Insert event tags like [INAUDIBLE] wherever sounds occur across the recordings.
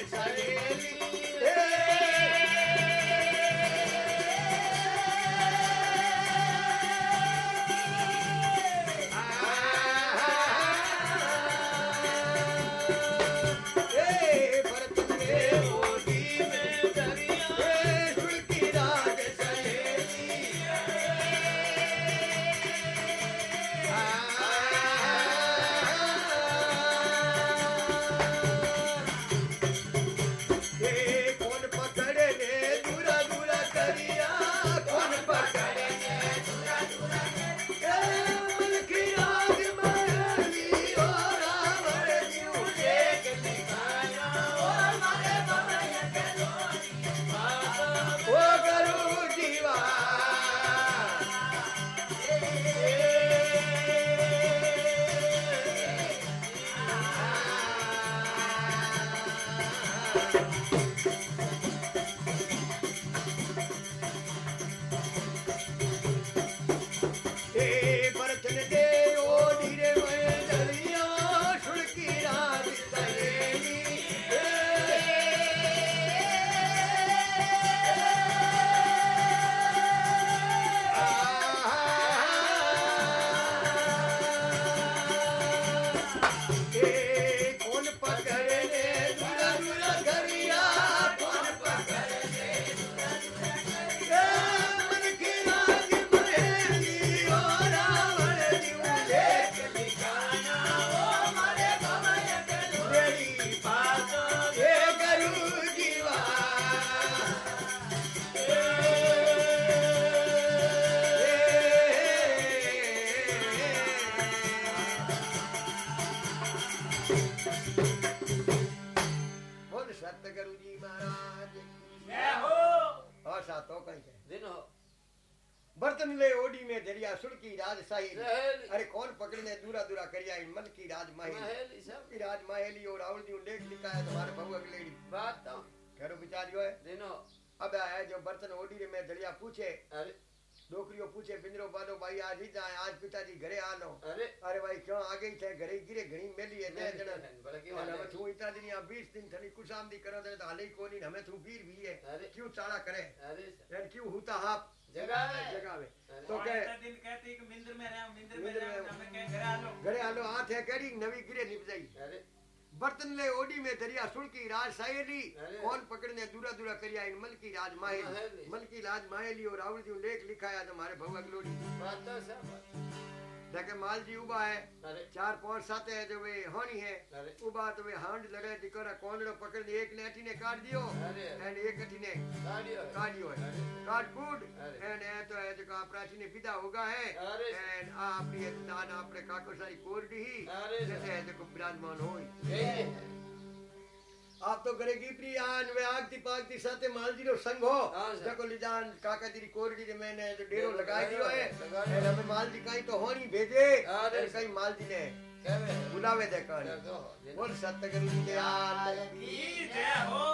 excited. પકડીને દૂરા દૂરા કરી આવીને મલકી રાજ માહેલી. મલકી રાજ માહેલી રાવણજી લેખ લિખાયા તમારે ભવ અગલોડી लेकिन माल जी उबा है चार पाँच सात है जो वे होनी है उबा तो वे हांड लड़े दिकोरा कोनड़ो पकड़ ने एक ने अठी ने काट दियो एंड एक अठी ने काट दियो है काट कूट एंड ए तो है जो का प्राची ने विदा होगा है एंड आ अपनी दान अपने काको सारी कोरडी ही जैसे है जो को विराजमान होई आप तो करे की प्रिय आन वे आगती पागती साथे माल जी संग हो। जको ले जान काका तेरी कोरगी ने मैंने जो डेरो लगाए दियो है और अब माल जी कहीं तो होनी भेजे। और कहीं माल जी ने बुलावे दे कहानी बोल सतगुरु दयाल की जय हो।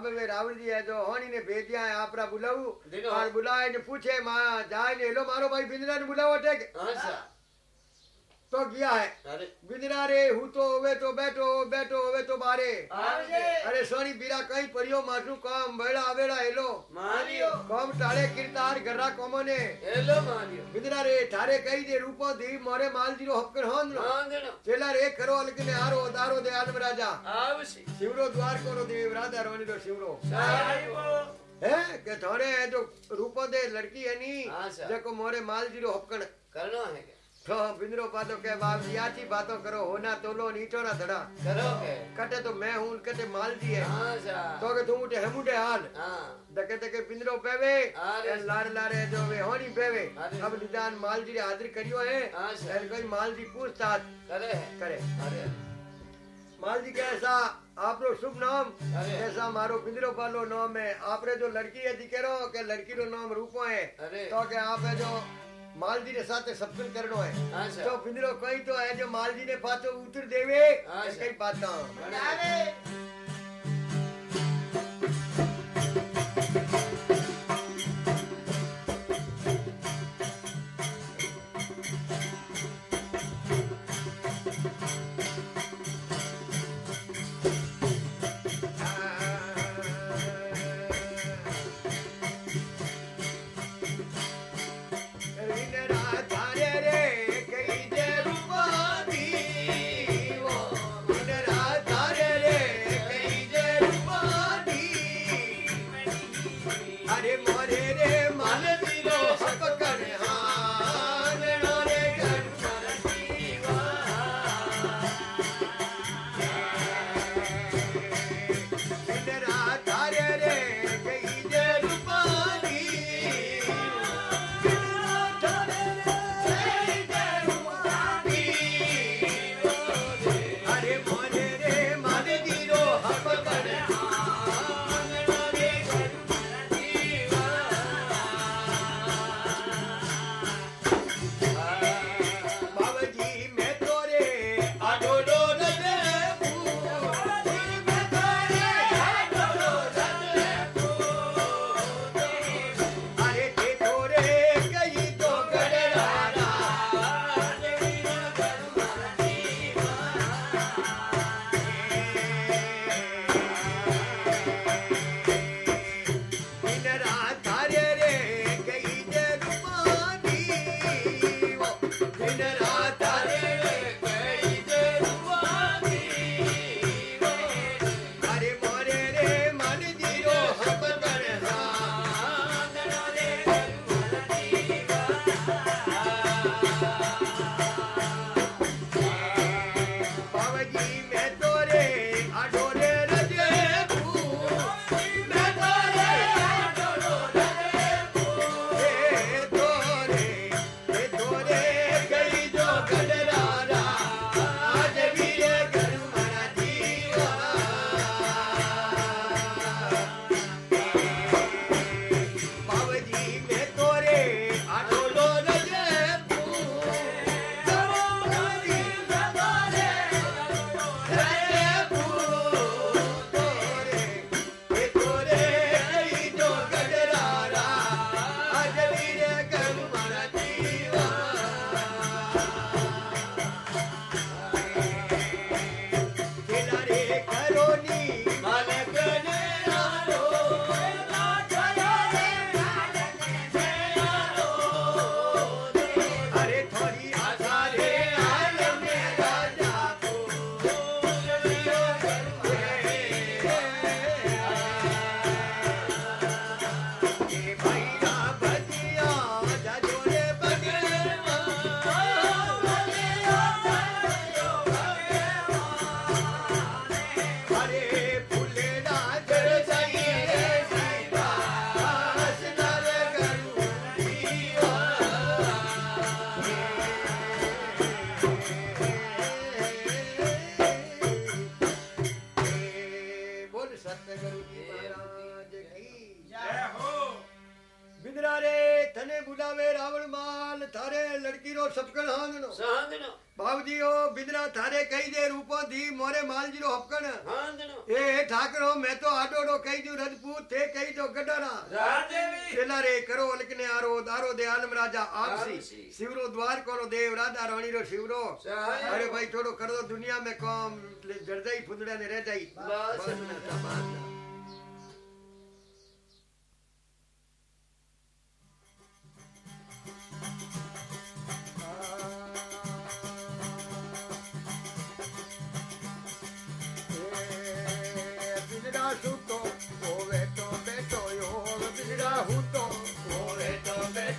अब वे रावण जी है जो होनी ने भेज दिया है आपरा बुलाऊ और बुलाए ने पूछे माँ जाए ने लो मारो भाई बिंदरा ने बुलाओ टेक अच्छा तो गया है? अरे। रे हूँ तो होवे तो बैठो बैठो होवे तो बारे। अरे सोनी बीरा कहीं परियो मारू काम। बेड़ा आवेड़ा हेलो। मारियो। कम टाळे किरतार गर्रा कोमने। Hello Mario. बिंद्रा रे थारे कई दे रूपो दी मोरे माल ज़ीरो हक्कर होन हाँ देनो चेला रे करो अलगने हारो दारो दे आलम राजा। आवसी शिवरो द्वार करो देव राजा रोनी रो शिवरो। साहिबो। है के थोड़े जो रूपो दे लड़की है नी। हाँ। जेको मोरे माल ज़ीरो हक्कन करनो है तो बिंद्रो पातो के बाप आची बातों करो होना तोलो नीचो ना धड़ा करो के कटे तो मैं हूँ कटे माल जी है तो के तू मुटे हेमुटे हाल हाँ धके धके पिंजरो पेवे लार लारे जो वे होनी पेवे अब निदान माल जी हाजिर करियो है और कोई माल जी पूछताछ करे करे अरे माल जी कैसा आपरो शुभ नाम। कैसा मारो पिंजरो पालो नाम है आपरे जो लड़की है दिकेरो के लड़की रो नाम रूपो है तो के आप है जो माल जी रे साथे सत्संग करनो है। हाँ सर तो पिंजरो कई तो है जो माल जी। એ ઠાકરો મેં તો આડોડો કહી દઉં રજપૂત તે કહી દો ગડારા પેલા રે કરો અલકને આરો દારો દે આલમ રાજા આપસી શિવરો દ્વાર કોનો દેવ રાધા રાણી રો શિવરો અરે ભાઈ થોડો કર દો દુનિયા મે કામ એટલે જડજાઈ ફૂંદડા ને રહે જાય બસ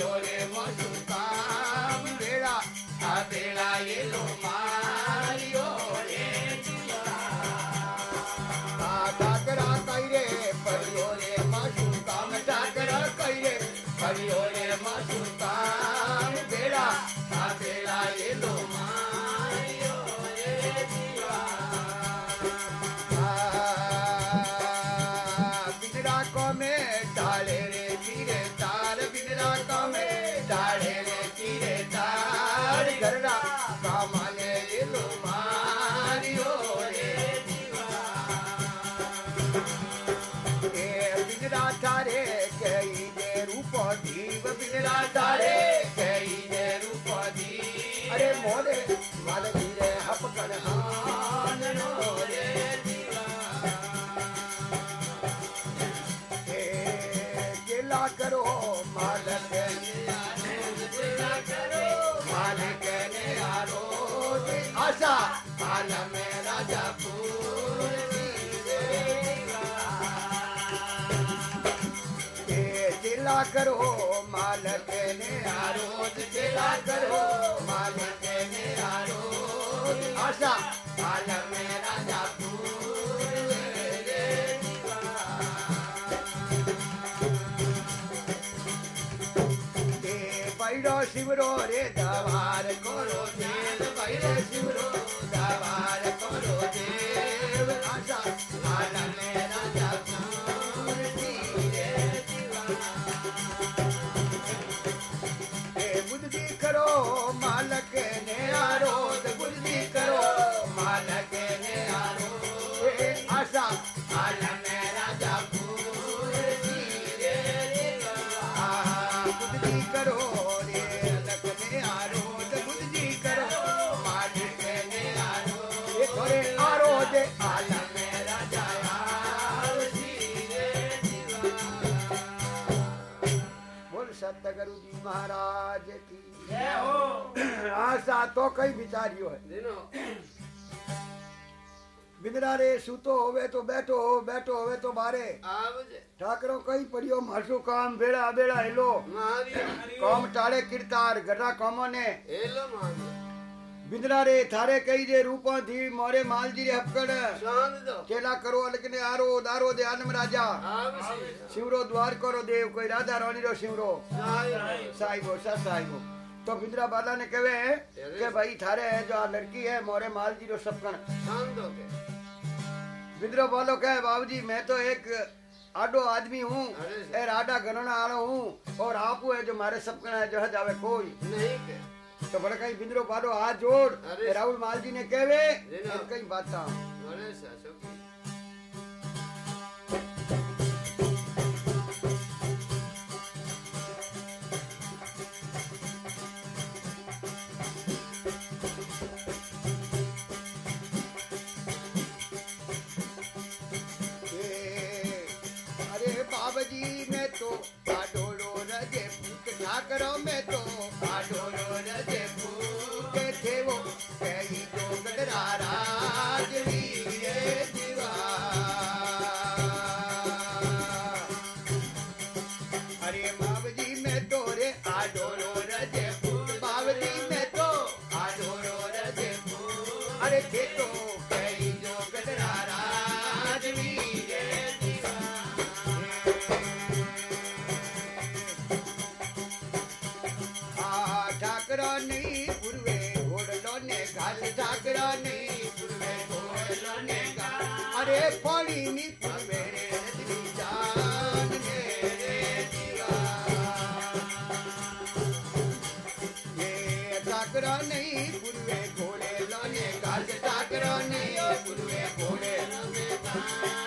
Your name. करो मालक करो मालक आशा, काल में राजा फूल करो, मालक ने आरोज जिला करो मालक ने आरोज आशा, काल में राजा फूल Bailo Shibro Re Dabar Koro Jel Bailo Shibro Dabar Koro Jel महाराज की। [CLEARS THROAT] आशा तो कई बिचारियो है। बिंदरा रे सूतो होवे तो बैठो हो बैठो होवे तो मारे। ठाकरो कई पड़ियो मरसु काम बेड़ा बेड़ा हेलो। काम टाड़े किरतार गड़ा कामो ने। हेलो महावीर बिंदरा रे थारे कई जे रूपा थी मोरे माल जी रे हपकड़। चेला करो लेकिन आरो दारो दे आनम राजा। शिवरो द्वार करो देव कोई राधा रानी रो शिवरो। साई। सा साई तो बिंदरा बाला ने कहे के भाई थारे है जो लड़की है मोरे माल जी रो सपकण। बिंदरा बालो कहे बाबू जी मैं तो एक आडो आदमी हूँ ए राडा गणना आलो हूँ और आप है जो मारे सपकण है जो है जावे कोई। नहीं કે तो बड़ा कहीं बिंद्रो बालो हाथ जोड़ अरे। ए राहुल मालजी ने कहे लेना। फिर कहीं बात था ગણેશ રજે પૂત કરો મેં તો આ ડોરો રજે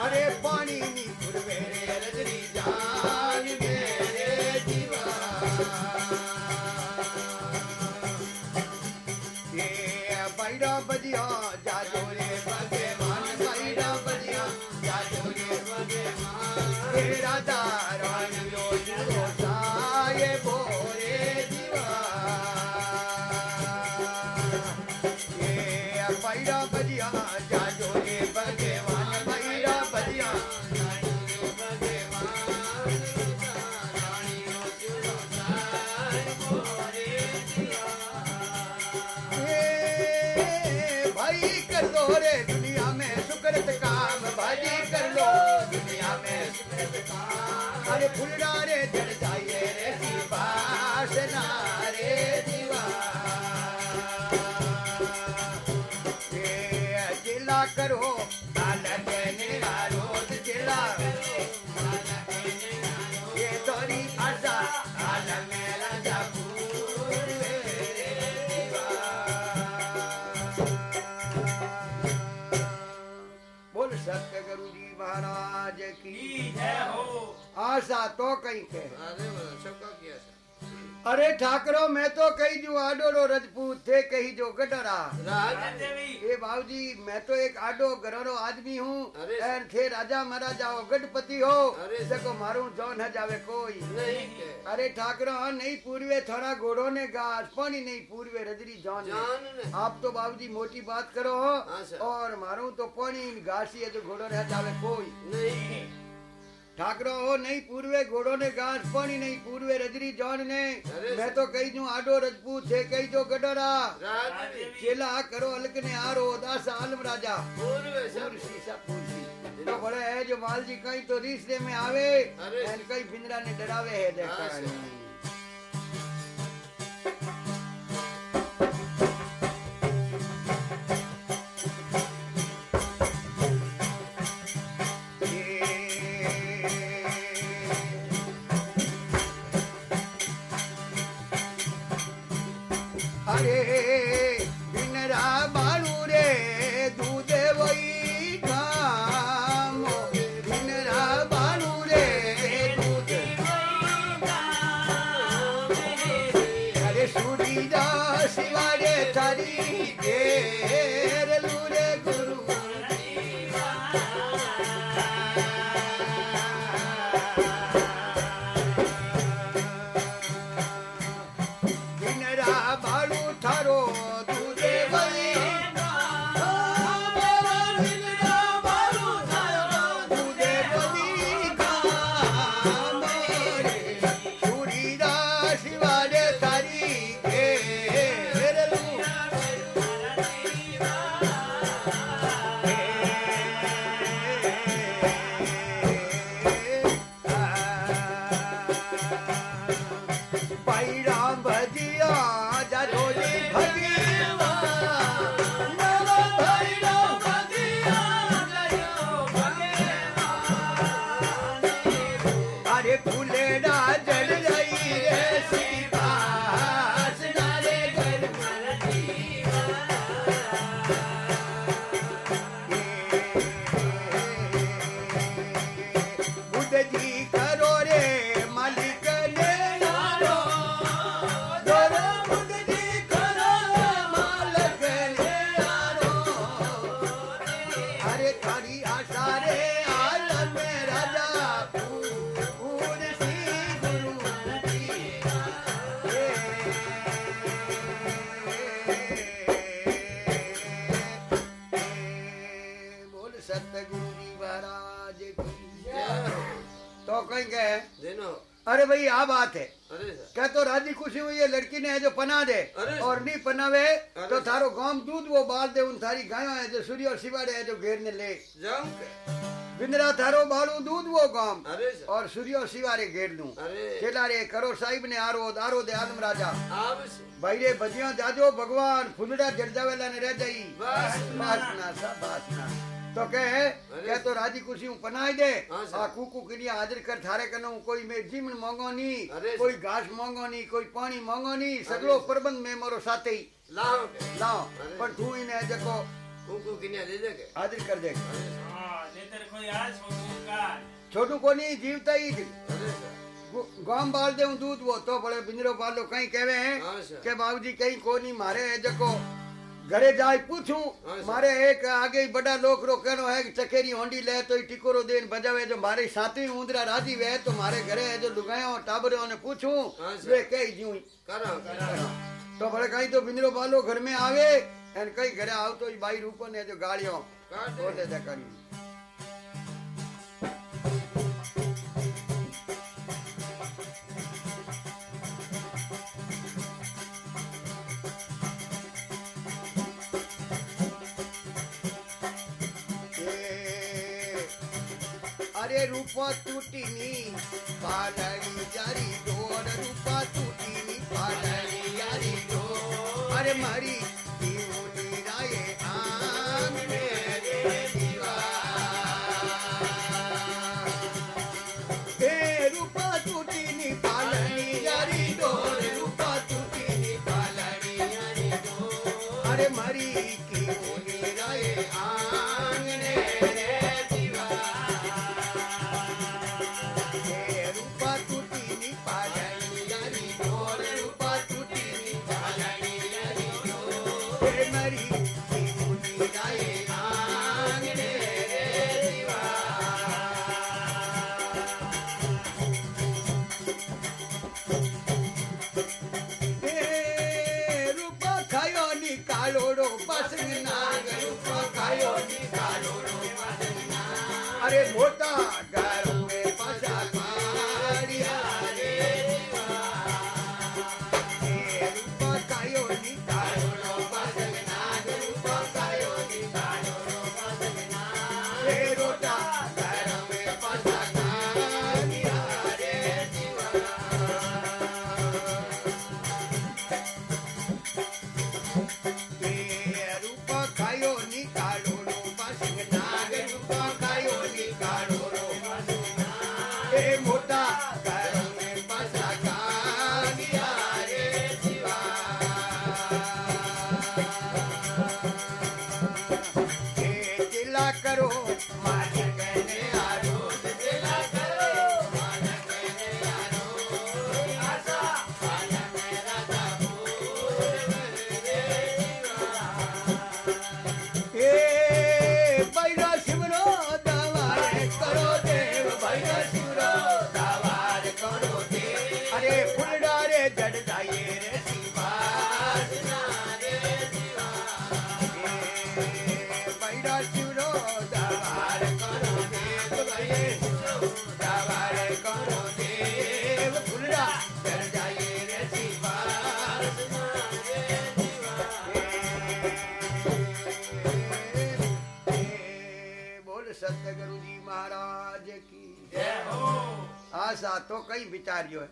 અરે પાણીની પૂર્વે રજની જાન. काम रे जड़ जाइए रे दीवासना किया था अरे ठाकरो मैं तो कही जो आडोरो रजपूत थे कही जो गडरा ए बाबूजी मैं तो एक आडो गरोरो आदमी हूँ थे राजा महाराजा हो गणपति हो। सको मारू जो न जावे कोई नहीं अरे ठाकरो नहीं पूर्वे थोड़ा घोड़ो ने घास पानी नहीं पूर्वे रजरी जान आप तो बाबूजी मोटी बात करो हाँ, और मारू तो पानी घास ही है जो घोड़ो रह जावे कोई नहीं के ठाकरो हो नहीं पूर्वे घोड़ो ने घास पानी नहीं पूर्वे रजरी जान ने। अरे मैं तो कही जू आडो रजपूत थे कही जो गडरा। राज देवी चेला करो अलग ने आरो दास आलम राजा। पूर्व सब। पूरसी सब पूरसी तो बड़े है जो माल जी कहीं तो थारी घेर आ बात है? क्या तो राज़ी खुशी हुई है लड़की ने है जो पना दे और नहीं पनावे तो थारो गाँव दूध वो बाल दे उन थारी गायों है जो सूर्य और शिवाड़े है जो घेरने ले। बिंदरा थारो बालू दूध वो गाँव और सूर्य और शिवारे घेर लूँ। अरे। चेला रे करो साहिब ने आरो दारो दे आदम राजा। भाई रे बजिया जाजो भगवान फुलड़ा जड़जावेला ने रह जाई। बस। बासना सा बासना तो कहे कह तो राज़ी हूँ पनाई दे हाँ। आ कुकू के लिए हाजिर कर थारे कनो कोई में जीवन मांगो नी अरे, कोई। घास मांगो नी कोई पानी मांगो नी सगलो। प्रबंध में मोरो साथे ही लाओ के लाओ। पर तू इने जको कुकू किन्या दे दे के हाजिर कर दे हाँ लेतर खोई आज छोटू का छोटू कोनी जीवता ही थी अरे सर गु- गाम बाल दे दूध वो तो बड़े बिंदरो बालो कहीं कहवे हैं हाँ के बाबूजी कहीं कोनी मारे है जको घरे जाय पूछूँ हाँ। मारे एक आगे ही बड़ा लोग रो कहनो है कि चकेरी होंडी ले तो ही टिकोरो देन बजावे जो मारे साथी उंदरा राज़ी वे तो मारे घरे है जो लुगायो टाबरो ने पूछूँ हाँ। वे कही जूं करो करो तो बड़े कहीं तो बिंदरो बालो घर में आवे एन कहीं घरे रूपा पालड़ी जारी डोर रूपा टूटीनी पालड़ी जारी डोर अरे मारी અરે દાતો કઈ વિચાર્યો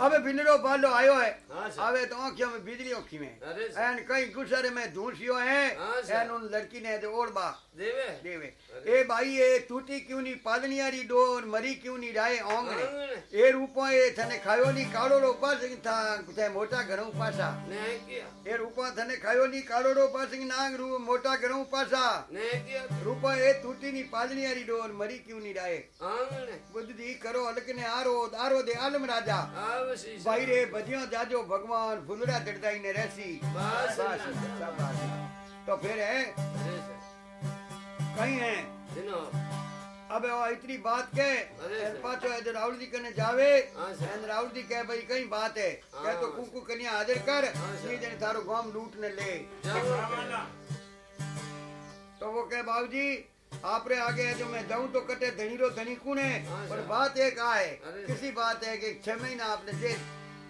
अबे बिनरो पालो आयो है। हाँ अबे तो आंखियों में बिजली ओखी में। एन कई गुसर में धूसियो है हाँ एन उन लड़की ने तो और बा। देवे। देवे। ए भाई ए टूटी क्यों नहीं पालनिया री डोर मरी क्यों नहीं राय ओंगड़े ए रूपो ए थने खायो नहीं कालो रो पास था ते मोटा घरों पासा। नहीं किया। ए रूपो थने खायो नहीं कालो रो पास नांग रू मोटा घरों पासा। नहीं किया। रूपो ए टूटी नहीं पालनिया री डोर मरी क्यों नहीं राय। बुद्ध दी करो अलग ने आरो दारो दे आलम राजा। आवे। ભાઈ રે ભજ્યો જાજો ભગવાન ફૂલડા ચડતાઈ ને રહેસી बस બસ શાબાશ. તો ફિર है अरे सर कहीं है दिनो अब वो इतनी बात के अरे एन सर। पाछो है राहुल जी कने जावे हाँ सर। एन राहुल जी कहे भाई कई बात है हाँ। कहे तो कुकू कन्या हाजिर कर हाँ सर। ये जन थारो गांव लूट ने ले जाओ वाला तो वो कहे बाबूजी आपरे आगे है जो मैं जाऊँ तो कटे धनीरो धनी कौन। है हाँ पर बात एक आए किसी बात है कि छह महीना आपने जेल।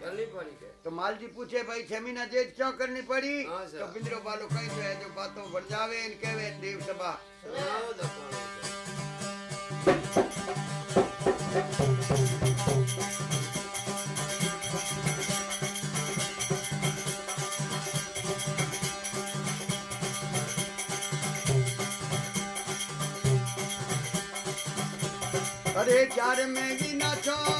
करनी पड़ी तो माल जी पूछे भाई छह महीना जेल क्यों करनी पड़ी? हाँ तो बिंदरो बालो कहीं जो है जो बातों बढ़ जावे इन कहवे देव सभा। सुनाओ दफ़ा अरे चार में ही नाचो मासो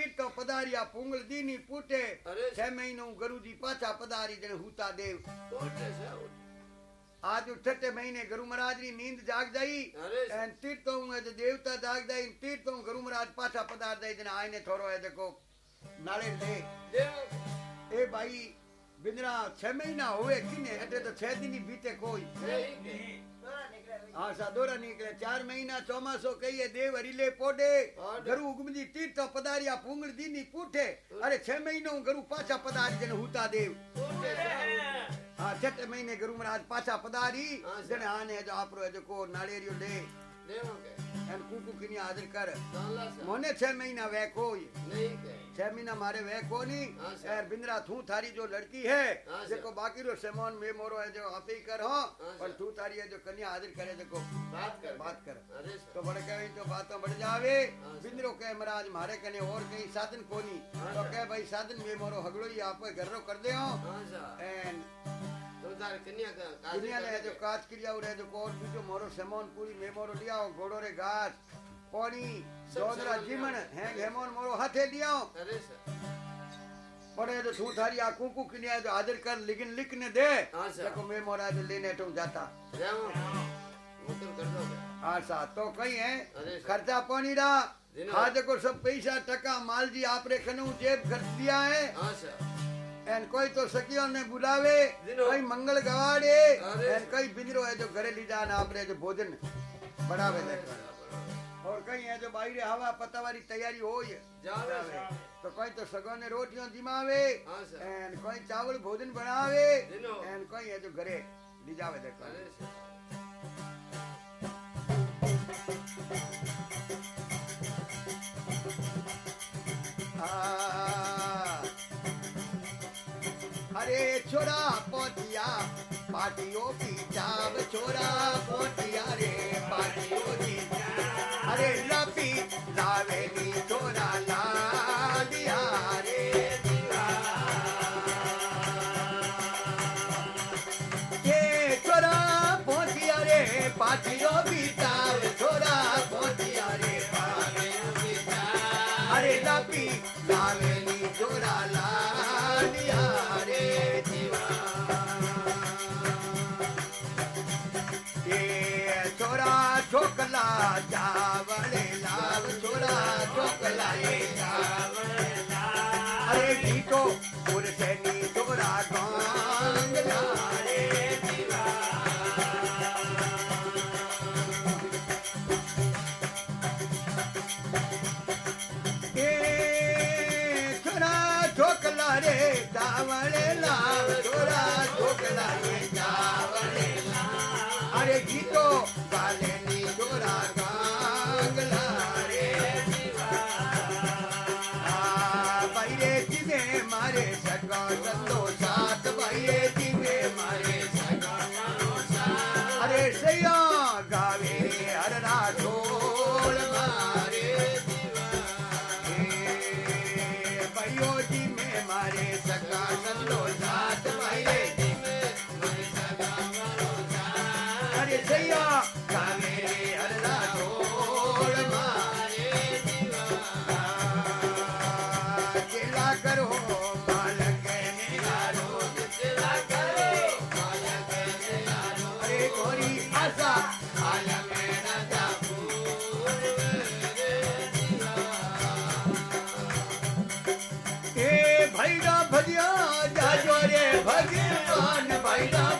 ઉગમદી તીર્થ પધાર્યા પુંગલ દીની પૂટે અરે છ મહિનું ગરુજી પાછા પધારી જણે હુતા દેવ કોટે સર આજ છઠ્ઠે મહિને ગુરુ મહારાજની નીંદ જાગ જાય અરે સર એન તીર્થ હું એ દેવતા જાગ જાય તીર્થ હું ગુરુ મહારાજ પાછા પધાર જાય જણે આઈને થોડો એ દેખો નાળે દે દેવ એ ભાઈ બિંદરા છ મહિના હોવે કીને એટલે તો છ દિની બીતે કોઈ નહીં હા સાદોરા નીકળે ચાર મહિના ચોમાસો કહીએ દેવ હરીલે પોડે પોડે. ગરુ ઉગમદી તીર્થ પધાર્યા પુંગળ દીની પૂઠે અરે છ મહિનો હું ગરુ પાછા પધારી જને હુતા દેવ કોટે સર હા છઠ્ઠે મહિને ગરુ મહારાજ પાછા પધારી હા, સર. જને આને જો આપરો જો કો નાળિયેરિયો દે દેવ કે એન કુકુ કિની હાજર કર દાલા સર મને છ મહિના વેક હોય નહીં કે छह महीना मारे वह कोनी हाँ, सर। यार बिंद्रा थू थारी जो लड़की है हाँ, सर। देखो बाकी रो सेमोन में मोरो है जो आप ही कर हो हाँ, पर सर। तू थारी है जो कन्या हाजिर करे देखो बात कर बात कर अरे सर तो बड़े कहे तो बातों बढ़ जावे हाँ, सर। बिंद्रो कहे महाराज मारे कने और कहीं साधन कोनी हाँ, तो सर। कहे भाई साधन में मोरो हगड़ो ही आप घर रो कर दे हो हाँ सेमोन पूरी में मोरो लिया हो घोड़ो रे घास पानी सब जोदरा सेमोन जीमन लिया। है हेमोन मोरो हाथे लिया हो अरे सर पड़े तो तू थारी आ कुकू किनिया जो हाजिर कर लेकिन लिखने दे हाँ, सर। देखो मैं मोरा जो लेने तो जाता दो आशा तो कहीं है खर्चा पानी रहा। हाँ देखो सब पैसा टका माल जी आपरे कनु जेब खर्च दिया है हाँ सर एन कोई तो सखियों ने बुलावे दिनो। कोई मंगल गवाड़े अरे। एन कोई बिजरो है जो घरे ली जाना आपरे जो भोजन बढ़ावे देखो और कहीं है जो बाहर हवा पतावारी तैयारी हो जावे तो कोई तो सगों ने रोटियों जिमावे हाँ। एन कोई चावल भोजन बनावे। एन कोई है जो घरे ली जावे देखो आ, छोरा पोटिया पाटियों चाव छोरा पोटिया रे पाटियों की अरे लपी लावेली छोरा लालिया चावल लाल ये चावल अरे जीतो पुरसनी छोरा गांग लारे जीवा ए छोरा छोकला रे चावड़े लाव छोरा ढोकला रे अरे गीतो गाले भगवान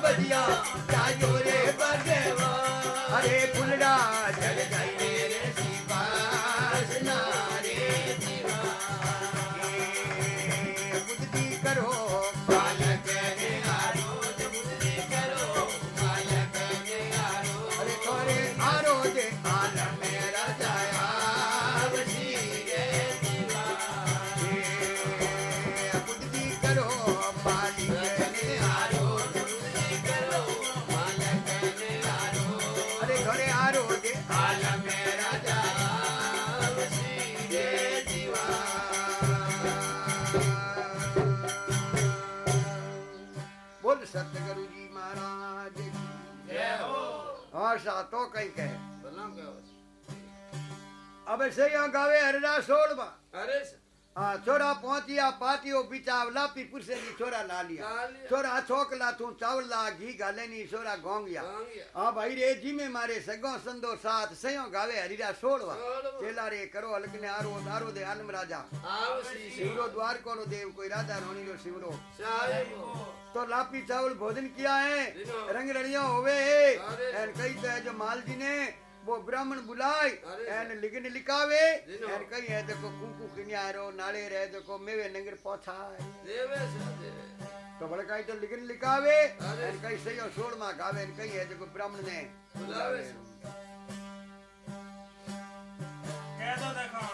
ला लिया ला लिया। छोरा छोक ला तू चावल ला घी गाले नी छोरा गोंगिया। हाँ भाई रे जी में मारे सगो संदो साथ सयो गावे हरिरा सोलवा। चेला रे करो हलकने आरो दारो दे आलम राजा शिवरो द्वार कोलो देव कोई राजा रोणी रो शिवरो हो। तो लापी चावल भोजन किया है रंग रड़िया होवे अरे। कई तो है जो माल जी ने वो ब्राह्मण बुलाए एन लिखन लिखावे एन कई है देखो कुंकू किनिया रो नाले रहे देखो मेवे नंगर पौछा है देवे सा देवे। तो तो लिखन लिखावे एन कई सही सोल मा गावे एन कई है देखो ब्राह्मण ने। बुलावे कह दो देखो।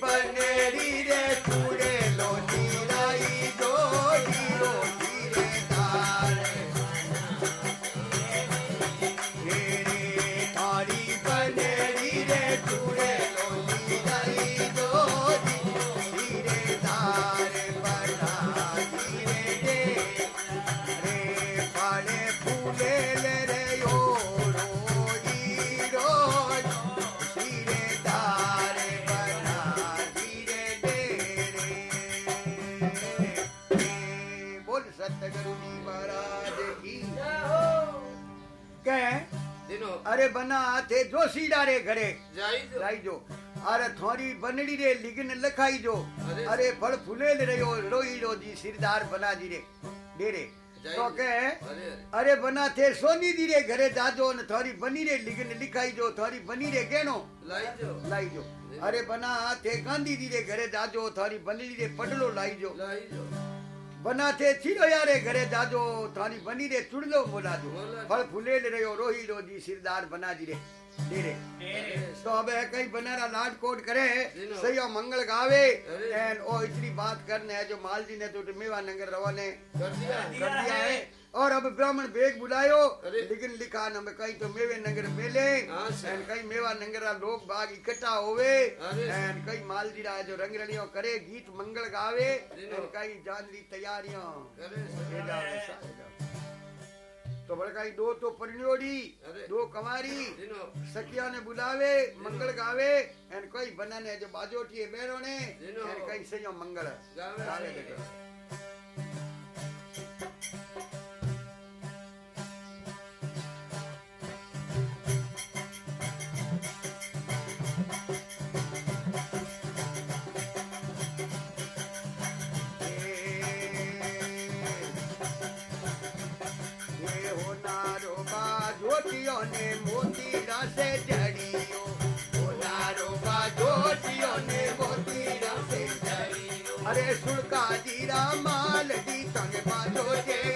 banderita pura. દિનો અરે બના હાથે જોશીડા રે ઘરે જાય જો લાઈજો અરે થોરી બનડી રે લીગન લખાઈ જો અરે. અરે ફળ ફૂલેલ રહ્યો રોઈડો જી સિરદાર બનાજી રે ડેરે જાય તો જો. કે અરે અરે બના થે સોની દી રે ઘરે જાજો ને થોરી બની રે લીગન લિખાઈ જો થોરી બની રે કેનો લાઈ જો લાઈ જો અરે બના થે ગાંધી દી રે ઘરે જાજો થોરી બની રે પડલો લાઈ જો બનાથે છીલો યારે ઘરે જાજો તારી બની રે ચુડલો બોલાજો ફળ ફૂલેલ રહ્યો રોહી રોજી સિરદાર બનાજી રે ડેરે તો હવે કઈ બનારા લાડકોટ કરે સૈયો મંગળ ગાવે એન ઓ ઇતની બાત કરને જો માલજી ને તો મેવા નંગર રવાને કર દિયા હે और अब ब्राह्मण वेग बुलायो लेकिन लिखा न कई तो मेवे नगर मेले एंड कई मेवा नंगरा लोग बाग इकट्ठा होवे एंड कई मालदीरा जो रंगरलियों करे गीत मंगल गावे एंड कई जानली तैयारियाँ। तो बड़काई दो तो परियोड़ी दो कमारी सखिया ने बुलावे मंगल गावे एंड कई बनाने जो बाजोटी है ने एंड कई सजो मंगल गावे मोती रसे जड़ियो। मोती रसे जड़ियो। अरे सुड़का जीरा माल दी संग बाजो के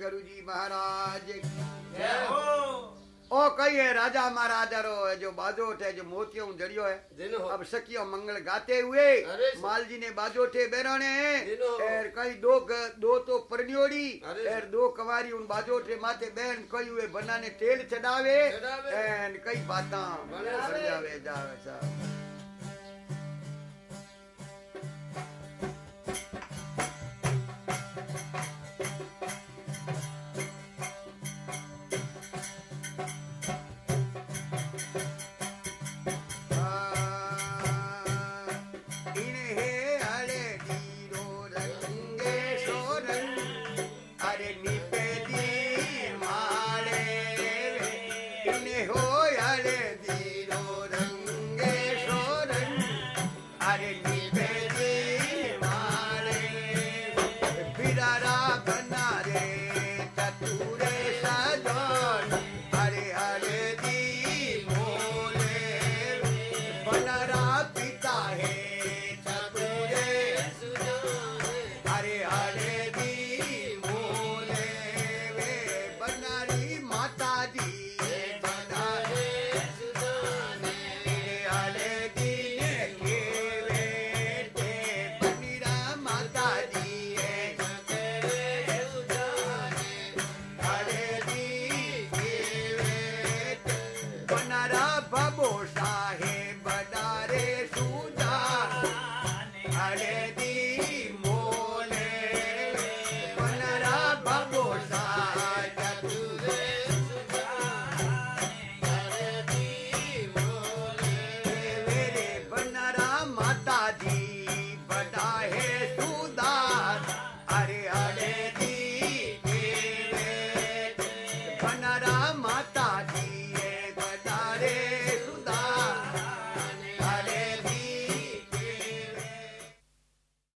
गुरु जी महाराज ओ कही है राजा महाराज रो है जो बाजो है जो मोतियों जड़ियो है। अब सखियो मंगल गाते हुए माल जी ने बाजोटे बेराने और कई दो दो तो परनियोड़ी और दो कवारी उन बाजोटे माथे बहन कही हुए बनाने तेल चढ़ावे एंड कई बाता समझावे जावे साहब